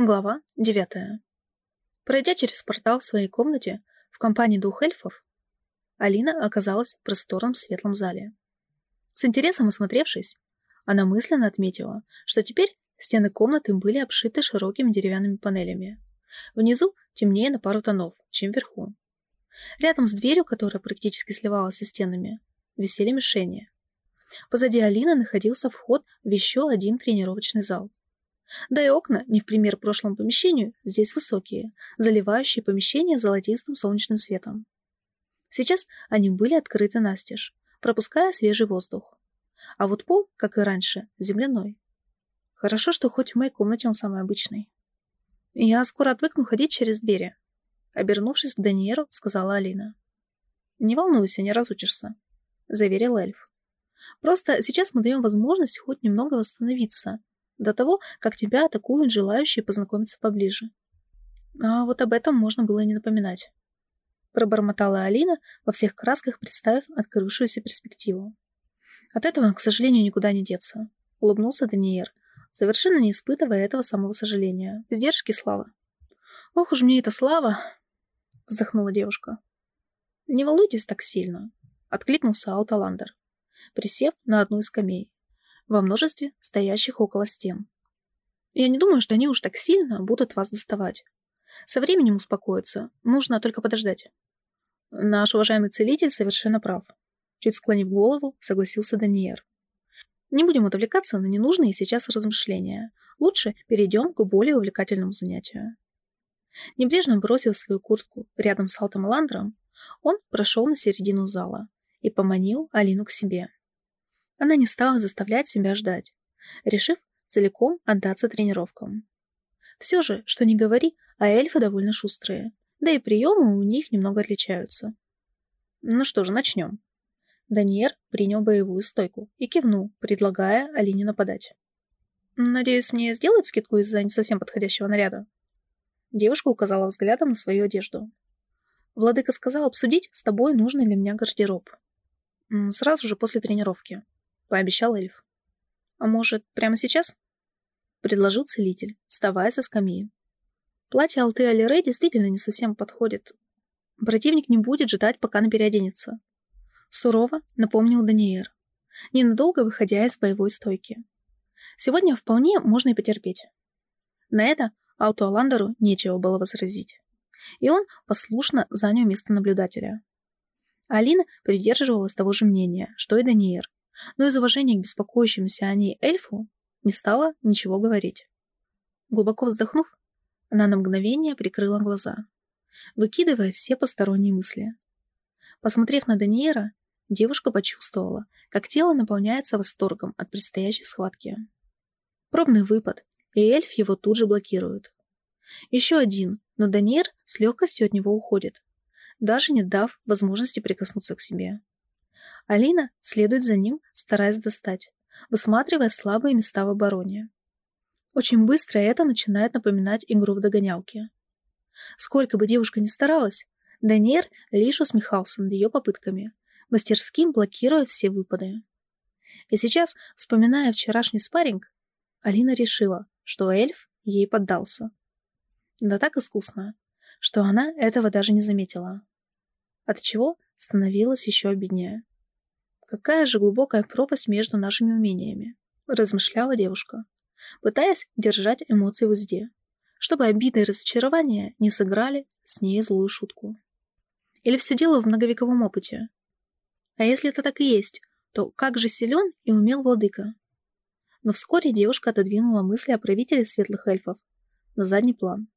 Глава девятая. Пройдя через портал в своей комнате в компании двух эльфов, Алина оказалась в просторном светлом зале. С интересом осмотревшись, она мысленно отметила, что теперь стены комнаты были обшиты широкими деревянными панелями. Внизу темнее на пару тонов, чем вверху. Рядом с дверью, которая практически сливалась со стенами, висели мишени. Позади Алины находился вход в еще один тренировочный зал. Да и окна, не в пример прошлому помещению, здесь высокие, заливающие помещение золотистым солнечным светом. Сейчас они были открыты настежь, пропуская свежий воздух. А вот пол, как и раньше, земляной. Хорошо, что хоть в моей комнате он самый обычный. Я скоро отвыкну ходить через двери. Обернувшись к Даниеру, сказала Алина. «Не волнуйся, не разучишься», — заверил эльф. «Просто сейчас мы даем возможность хоть немного восстановиться, до того, как тебя атакуют желающие познакомиться поближе. А вот об этом можно было и не напоминать. Пробормотала Алина, во всех красках представив открывшуюся перспективу. От этого, к сожалению, никуда не деться. Улыбнулся Даниэр, совершенно не испытывая этого самого сожаления. Сдержки слава. Ох уж мне эта слава! Вздохнула девушка. Не волнуйтесь так сильно, откликнулся Алталандер, присев на одну из скамей во множестве стоящих около стен. Я не думаю, что они уж так сильно будут вас доставать. Со временем успокоиться, нужно только подождать. Наш уважаемый целитель совершенно прав. Чуть склонив голову, согласился Даниэр. Не будем отвлекаться на ненужные сейчас размышления. Лучше перейдем к более увлекательному занятию. Небрежно бросив свою куртку рядом с Алтом Ландром, он прошел на середину зала и поманил Алину к себе. Она не стала заставлять себя ждать, решив целиком отдаться тренировкам. Все же, что не говори, а эльфы довольно шустрые, да и приемы у них немного отличаются. Ну что же, начнем. Даниэр принял боевую стойку и кивнул, предлагая Алине нападать. «Надеюсь, мне сделают скидку из-за не совсем подходящего наряда?» Девушка указала взглядом на свою одежду. «Владыка сказал обсудить с тобой нужный ли мне гардероб. Сразу же после тренировки. — пообещал эльф. «А может, прямо сейчас?» — предложил целитель, вставая со скамьи. «Платье Алты Алире действительно не совсем подходит. Противник не будет ждать, пока она переоденется». Сурово напомнил Даниэр, ненадолго выходя из боевой стойки. «Сегодня вполне можно и потерпеть». На это Алту Аландеру нечего было возразить. И он послушно занял место наблюдателя. Алина придерживалась того же мнения, что и Даниэр, но из уважения к беспокоящемуся о ней эльфу не стала ничего говорить. Глубоко вздохнув, она на мгновение прикрыла глаза, выкидывая все посторонние мысли. Посмотрев на Даниэра, девушка почувствовала, как тело наполняется восторгом от предстоящей схватки. Пробный выпад, и эльф его тут же блокирует. Еще один, но Даниэр с легкостью от него уходит, даже не дав возможности прикоснуться к себе. Алина следует за ним, стараясь достать, высматривая слабые места в обороне. Очень быстро это начинает напоминать игру в догонялки. Сколько бы девушка ни старалась, Даниэр лишь усмехался над ее попытками, мастерским блокируя все выпады. И сейчас, вспоминая вчерашний спарринг, Алина решила, что эльф ей поддался. Да так искусно, что она этого даже не заметила. От чего становилось еще обиднее. Какая же глубокая пропасть между нашими умениями, размышляла девушка, пытаясь держать эмоции в узде, чтобы обиды и разочарования не сыграли с ней злую шутку. Или все дело в многовековом опыте? А если это так и есть, то как же силен и умел владыка? Но вскоре девушка отодвинула мысли о правителе светлых эльфов на задний план,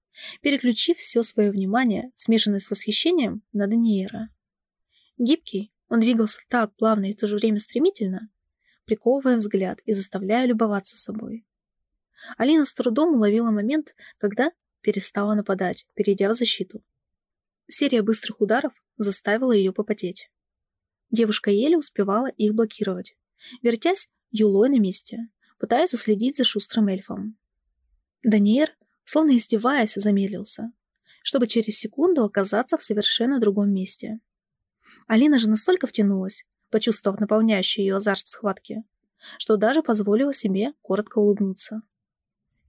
переключив все свое внимание, смешанное с восхищением, на Даниэра. Гибкий, он двигался так плавно и в то же время стремительно, приковывая взгляд и заставляя любоваться собой. Алина с трудом уловила момент, когда перестала нападать, перейдя в защиту. Серия быстрых ударов заставила ее попотеть. Девушка еле успевала их блокировать, вертясь юлой на месте, пытаясь уследить за шустрым эльфом. Даниэр, словно издеваясь, замедлился, чтобы через секунду оказаться в совершенно другом месте. Алина же настолько втянулась, почувствовав наполняющий ее азарт схватки, что даже позволила себе коротко улыбнуться.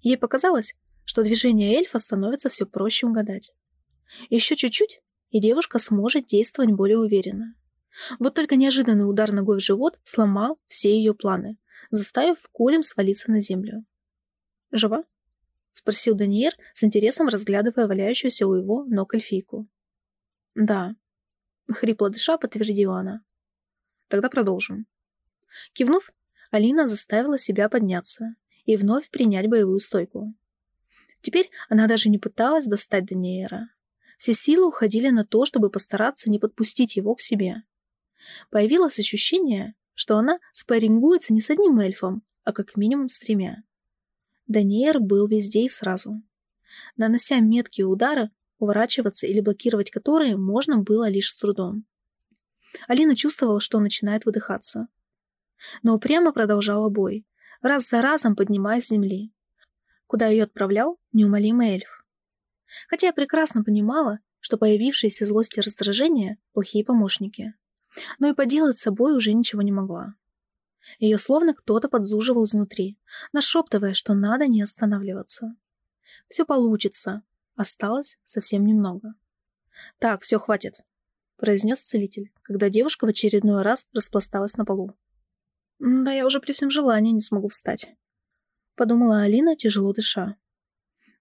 Ей показалось, что движение эльфа становится все проще угадать. Еще чуть-чуть, и девушка сможет действовать более уверенно. Вот только неожиданный удар ногой в живот сломал все ее планы, заставив Колем свалиться на землю. «Жива?» — спросил Даниэр, с интересом разглядывая валяющуюся у его ног эльфийку. «Да», — хрипло дыша подтвердила она. «Тогда продолжим». Кивнув, Алина заставила себя подняться и вновь принять боевую стойку. Теперь она даже не пыталась достать Даниэра. Все силы уходили на то, чтобы постараться не подпустить его к себе. Появилось ощущение, что она спаррингуется не с одним эльфом, а как минимум с тремя. Даниэр был везде и сразу. Нанося меткие удары, уворачиваться или блокировать которые можно было лишь с трудом. Алина чувствовала, что начинает выдыхаться. Но упрямо продолжала бой, раз за разом поднимаясь с земли. Куда ее отправлял неумолимый эльф. Хотя я прекрасно понимала, что появившиеся злость и раздражение – плохие помощники. Но и поделать с собой уже ничего не могла. Ее словно кто-то подзуживал изнутри, нашептывая, что надо не останавливаться. Все получится. Осталось совсем немного. «Так, все, хватит», — произнес целитель, когда девушка в очередной раз распласталась на полу. «Да я уже при всем желании не смогу встать», — подумала Алина, тяжело дыша.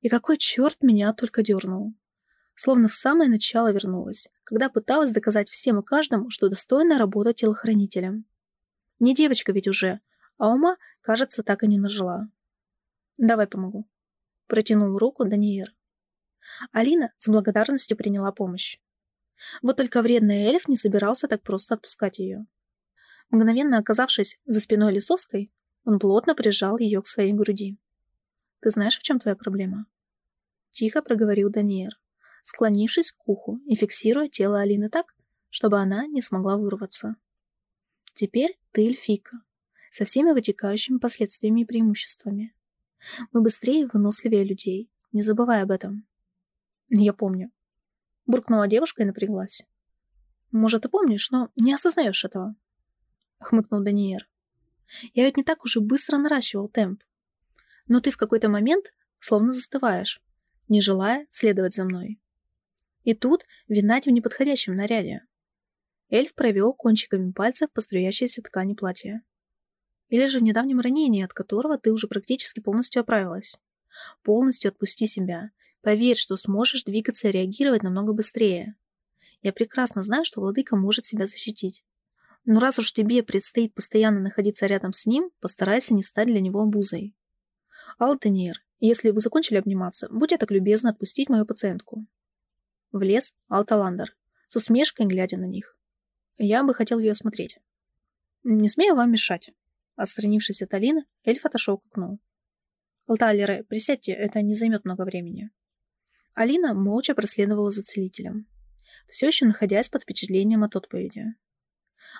«И какой черт меня только дернул!» Словно в самое начало вернулась, когда пыталась доказать всем и каждому, что достойна работать телохранителем. Не девочка ведь уже, а ума, кажется, так и не нажила. «Давай помогу», — протянул руку Даниэр. Алина с благодарностью приняла помощь. Вот только вредный эльф не собирался так просто отпускать ее. Мгновенно оказавшись за спиной Лисовской, он плотно прижал ее к своей груди. «Ты знаешь, в чем твоя проблема?» Тихо проговорил Даниэр, склонившись к уху и фиксируя тело Алины так, чтобы она не смогла вырваться. Теперь ты эльфийка, со всеми вытекающими последствиями и преимуществами. Мы быстрее и выносливее людей, не забывай об этом. Я помню. Буркнула девушка и напряглась. Может, ты помнишь, но не осознаешь этого. Хмыкнул Даниэр. Я ведь не так уже быстро наращивал темп. Но ты в какой-то момент словно застываешь, не желая следовать за мной. И тут винать в неподходящем наряде. Эльф провел кончиками пальцев по струящейся ткани платья. Или же в недавнем ранении, от которого ты уже практически полностью оправилась. Полностью отпусти себя. Поверь, что сможешь двигаться и реагировать намного быстрее. Я прекрасно знаю, что владыка может себя защитить. Но раз уж тебе предстоит постоянно находиться рядом с ним, постарайся не стать для него обузой. Алтенир, если вы закончили обниматься, будьте так любезны отпустить мою пациентку. Влез Алталандер, с усмешкой глядя на них. Я бы хотел ее осмотреть. Не смею вам мешать. Отстранившись от Алины, эльф отошел к окну. Алталеры, присядьте, это не займет много времени. Алина молча проследовала за целителем, все еще находясь под впечатлением от отповеди.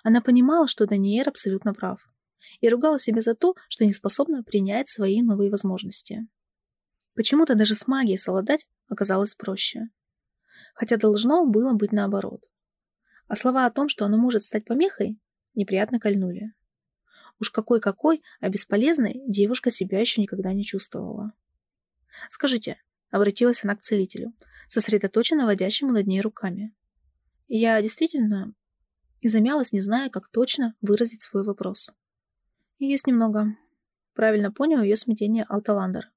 Она понимала, что Даниэр абсолютно прав, и ругала себя за то, что не способна принять свои новые возможности. Почему-то даже с магией совладать оказалось проще. Хотя должно было быть наоборот а слова о том, что оно может стать помехой, неприятно кольнули. Уж какой-какой, а бесполезной девушка себя еще никогда не чувствовала. «Скажите», — обратилась она к целителю, сосредоточенно водящему над ней руками. «Я действительно...» И замялась, не зная, как точно выразить свой вопрос. «Есть немного...» Правильно понял ее смятение Алталандер.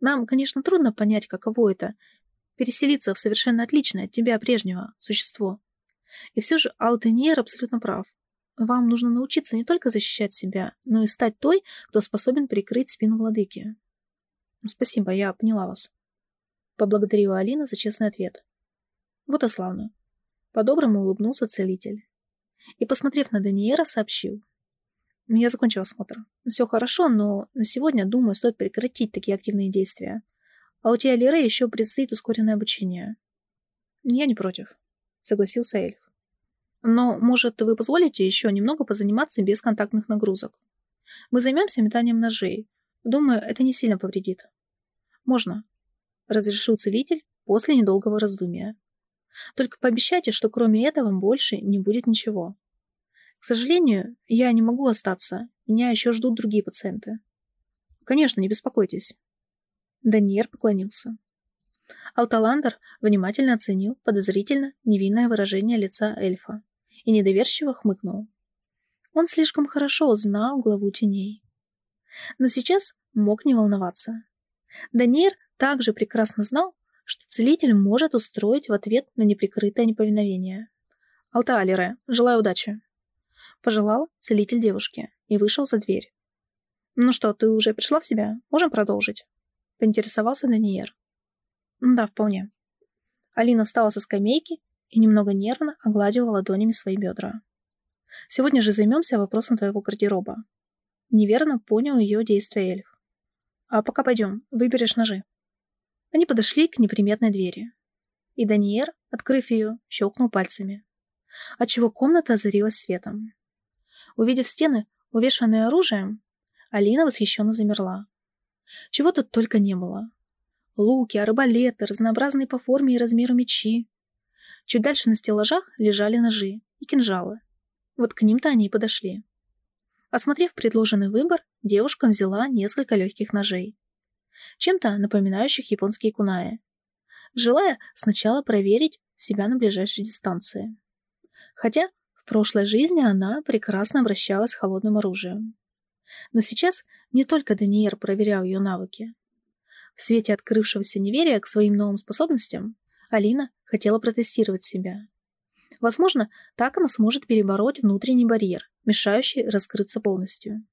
«Нам, конечно, трудно понять, каково это — переселиться в совершенно отличное от тебя прежнего существо, и все же Алтеньер абсолютно прав. Вам нужно научиться не только защищать себя, но и стать той, кто способен прикрыть спину владыки. Спасибо, я поняла вас. Поблагодарила Алина за честный ответ. Вот и славно. По-доброму улыбнулся целитель. И, посмотрев на Даниэра, сообщил. Я закончил осмотр. Все хорошо, но на сегодня, думаю, стоит прекратить такие активные действия. А у тебя, Лире, еще предстоит ускоренное обучение. Я не против, согласился эльф. Но, может, вы позволите еще немного позаниматься без контактных нагрузок? Мы займемся метанием ножей. Думаю, это не сильно повредит. Можно, разрешил целитель после недолгого раздумия. Только пообещайте, что кроме этого больше не будет ничего. К сожалению, я не могу остаться. Меня еще ждут другие пациенты. Конечно, не беспокойтесь. Даниэр поклонился. Алталандер внимательно оценил подозрительно невинное выражение лица эльфа и недоверчиво хмыкнул. Он слишком хорошо знал главу теней. Но сейчас мог не волноваться. Даниэр также прекрасно знал, что целитель может устроить в ответ на неприкрытое неповиновение. «Алтаалире, желаю удачи!» Пожелал целитель девушке и вышел за дверь. «Ну что, ты уже пришла в себя? Можем продолжить?» Поинтересовался Даниэр. Да, вполне. Алина встала со скамейки и немного нервно огладила ладонями свои бедра. Сегодня же займемся вопросом твоего гардероба. Неверно понял ее действия эльф. А пока пойдем, выберешь ножи. Они подошли к неприметной двери. И Даниэр, открыв ее, щелкнул пальцами, отчего комната озарилась светом. Увидев стены, увешанные оружием, Алина восхищенно замерла. Чего тут только не было. Луки, арбалеты, разнообразные по форме и размеру мечи. Чуть дальше на стеллажах лежали ножи и кинжалы. Вот к ним-то они и подошли. Осмотрев предложенный выбор, девушка взяла несколько легких ножей, чем-то напоминающих японские кунаи, желая сначала проверить себя на ближайшей дистанции. Хотя в прошлой жизни она прекрасно обращалась с холодным оружием. Но сейчас не только Даниэр проверял ее навыки. В свете открывшегося неверия к своим новым способностям Алина хотела протестировать себя. Возможно, так она сможет перебороть внутренний барьер, мешающий раскрыться полностью.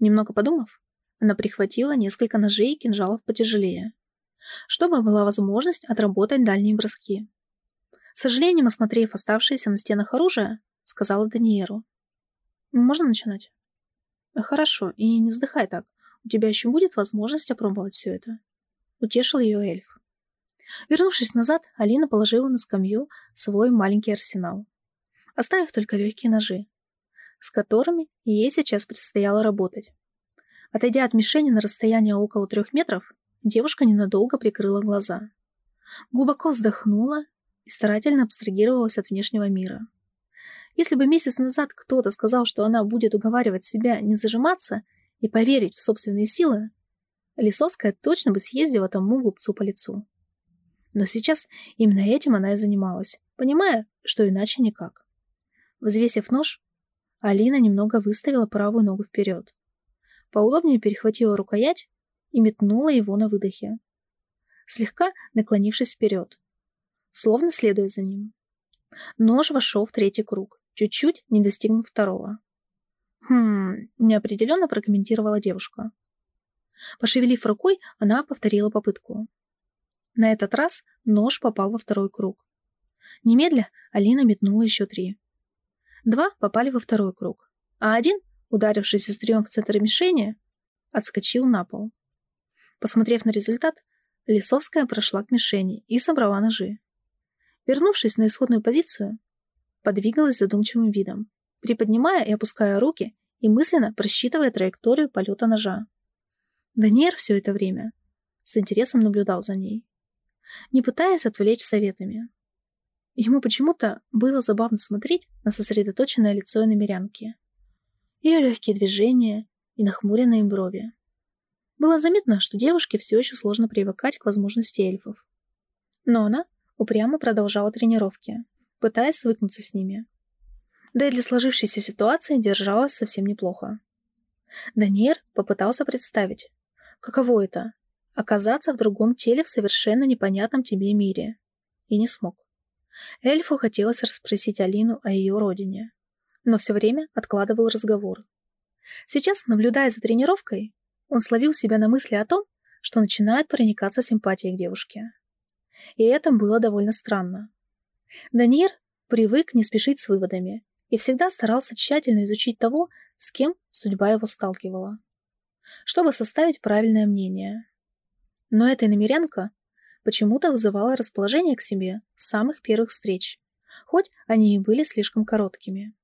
Немного подумав, она прихватила несколько ножей и кинжалов потяжелее, чтобы была возможность отработать дальние броски. С сожалением, осмотрев оставшееся на стенах оружие, сказала Даниеру. «Можно начинать?» «Хорошо, и не вздыхай так. У тебя еще будет возможность опробовать все это. Утешил ее эльф. Вернувшись назад, Алина положила на скамью свой маленький арсенал, оставив только легкие ножи, с которыми ей сейчас предстояло работать. Отойдя от мишени на расстояние около трех метров, девушка ненадолго прикрыла глаза. Глубоко вздохнула и старательно абстрагировалась от внешнего мира. Если бы месяц назад кто-то сказал, что она будет уговаривать себя не зажиматься и поверить в собственные силы, Лисовская точно бы съездила тому глупцу по лицу. Но сейчас именно этим она и занималась, понимая, что иначе никак. Взвесив нож, Алина немного выставила правую ногу вперед. Поудобнее перехватила рукоять и метнула его на выдохе, слегка наклонившись вперед, словно следуя за ним. Нож вошел в третий круг, чуть-чуть не достигнув второго. «Хм...» — неопределенно прокомментировала девушка. Пошевелив рукой, она повторила попытку. На этот раз нож попал во второй круг. Немедля Алина метнула еще три. Два попали во второй круг, а один, ударившись острием в центр мишени, отскочил на пол. Посмотрев на результат, Лисовская прошла к мишени и собрала ножи. Вернувшись на исходную позицию, подвигалась задумчивым видом, приподнимая и опуская руки и мысленно просчитывая траекторию полета ножа. Даниэр все это время с интересом наблюдал за ней, не пытаясь отвлечь советами. Ему почему-то было забавно смотреть на сосредоточенное лицо иномерянки, ее легкие движения и нахмуренные брови. Было заметно, что девушке все еще сложно привыкать к возможности эльфов. Но она упрямо продолжала тренировки, пытаясь свыкнуться с ними да и для сложившейся ситуации держалась совсем неплохо. Даниэр попытался представить, каково это — оказаться в другом теле в совершенно непонятном тебе мире. И не смог. Эльфу хотелось расспросить Алину о ее родине, но все время откладывал разговор. Сейчас, наблюдая за тренировкой, он словил себя на мысли о том, что начинает проникаться симпатией к девушке. И это было довольно странно. Даниэр привык не спешить с выводами и всегда старался тщательно изучить того, с кем судьба его сталкивала, чтобы составить правильное мнение. Но эта намерянка почему-то вызывала расположение к себе с самых первых встреч, хоть они и были слишком короткими.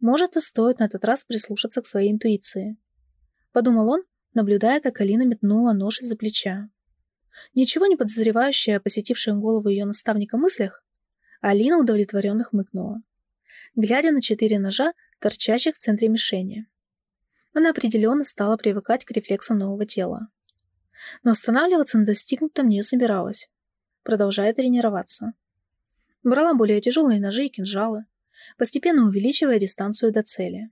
Может, и стоит на этот раз прислушаться к своей интуиции. Подумал он, наблюдая, как Алина метнула нож из-за плеча. Ничего не подозревающая о посетивших голову ее наставника мыслях, Алина удовлетворенно хмыкнула глядя на четыре ножа, торчащих в центре мишени. Она определенно стала привыкать к рефлексам нового тела. Но останавливаться на достигнутом не собиралась, продолжая тренироваться. Брала более тяжелые ножи и кинжалы, постепенно увеличивая дистанцию до цели.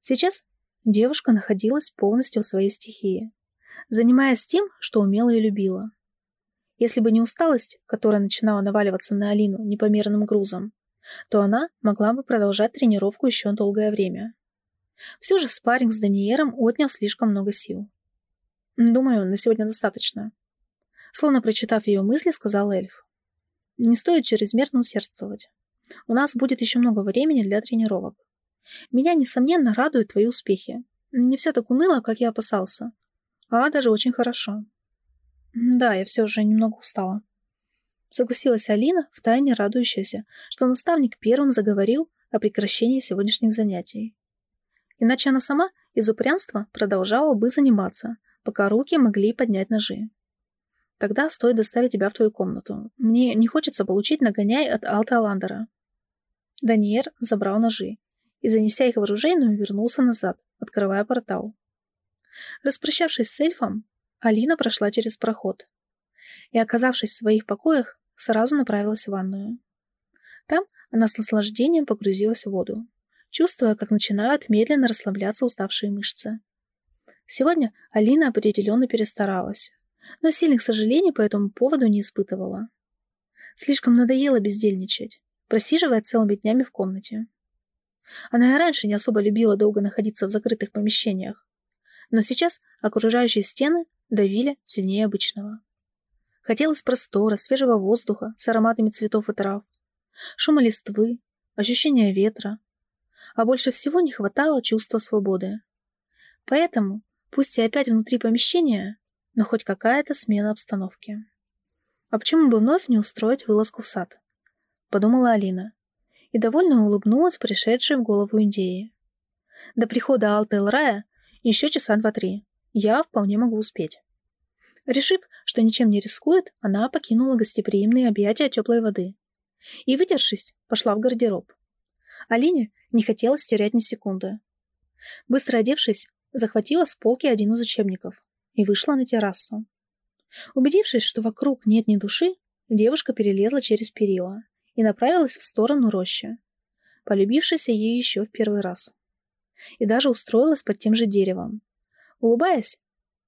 Сейчас девушка находилась полностью в своей стихии, занимаясь тем, что умела и любила. Если бы не усталость, которая начинала наваливаться на Алину непомерным грузом, то она могла бы продолжать тренировку еще долгое время. Все же спарринг с Даниером отнял слишком много сил. «Думаю, на сегодня достаточно», словно прочитав ее мысли, сказал эльф. «Не стоит чрезмерно усердствовать. У нас будет еще много времени для тренировок. Меня, несомненно, радуют твои успехи. Не все так уныло, как я опасался. А даже очень хорошо. Да, я все же немного устала. Согласилась Алина, втайне радующаяся, что наставник первым заговорил о прекращении сегодняшних занятий. Иначе она сама из упрямства продолжала бы заниматься, пока руки могли поднять ножи. Тогда стоит доставить тебя в твою комнату. Мне не хочется получить нагоняй от Алта Аландера. Даниэр забрал ножи и, занеся их в оружейную, вернулся назад, открывая портал. Распрощавшись с эльфом, Алина прошла через проход и, оказавшись в своих покоях, сразу направилась в ванную. Там она с наслаждением погрузилась в воду, чувствуя, как начинают медленно расслабляться уставшие мышцы. Сегодня Алина определенно перестаралась, но сильных сожалений по этому поводу не испытывала. Слишком надоело бездельничать, просиживая целыми днями в комнате. Она и раньше не особо любила долго находиться в закрытых помещениях, но сейчас окружающие стены давили сильнее обычного. Хотелось простора, свежего воздуха с ароматами цветов и трав, шума листвы, ощущения ветра, а больше всего не хватало чувства свободы. Поэтому, пусть и опять внутри помещения, но хоть какая-то смена обстановки. А почему бы вновь не устроить вылазку в сад? Подумала Алина и довольно улыбнулась пришедшей в голову идеи. До прихода Алты Элрая еще часа два-три. Я вполне могу успеть. Решив, что ничем не рискует, она покинула гостеприимные объятия теплой воды. И, вытершись, пошла в гардероб. Алине не хотелось терять ни секунды. Быстро одевшись, захватила с полки один из учебников и вышла на террасу. Убедившись, что вокруг нет ни души, девушка перелезла через перила и направилась в сторону рощи, полюбившейся ей еще в первый раз. И даже устроилась под тем же деревом, улыбаясь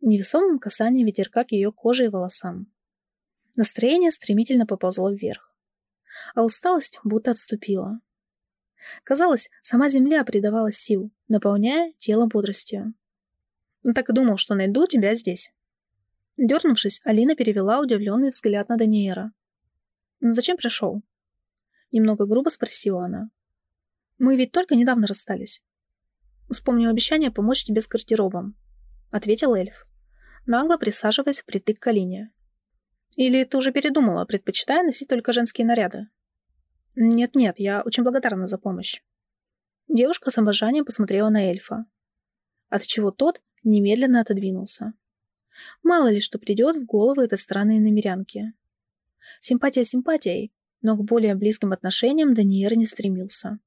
невесомым касанием ветерка к ее коже и волосам. Настроение стремительно поползло вверх, а усталость будто отступила. Казалось, сама земля придавала сил, наполняя тело бодростью. «Ну так и думал, что найду тебя здесь». Дернувшись, Алина перевела удивленный взгляд на Даниэра. «Зачем пришел?» Немного грубо спросила она. «Мы ведь только недавно расстались. Вспомнил обещание помочь тебе с гардеробом», — ответил эльф, нагло присаживаясь впритык к Алине. «Или ты уже передумала, предпочитая носить только женские наряды?» «Нет-нет, я очень благодарна за помощь». Девушка с обожанием посмотрела на эльфа, отчего тот немедленно отодвинулся. Мало ли что придет в голову этой странной намерянки. Симпатия симпатией, но к более близким отношениям Даниэр не стремился.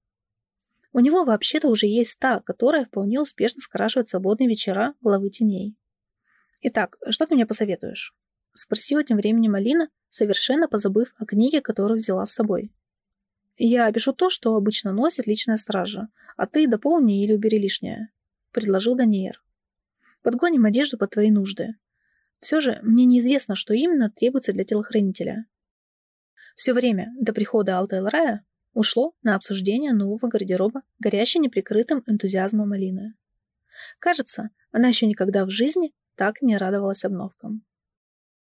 У него вообще-то уже есть та, которая вполне успешно скрашивает свободные вечера главы теней. «Итак, что ты мне посоветуешь?» — спросила тем временем Алина, совершенно позабыв о книге, которую взяла с собой. «Я опишу то, что обычно носит личная стража, а ты дополни или убери лишнее», — предложил Даниэр. «Подгоним одежду под твои нужды. Все же мне неизвестно, что именно требуется для телохранителя. Все время до прихода Алтайлрая ушло на обсуждение нового гардероба, горящей неприкрытым энтузиазмом Алины. Кажется, она еще никогда в жизни так не радовалась обновкам.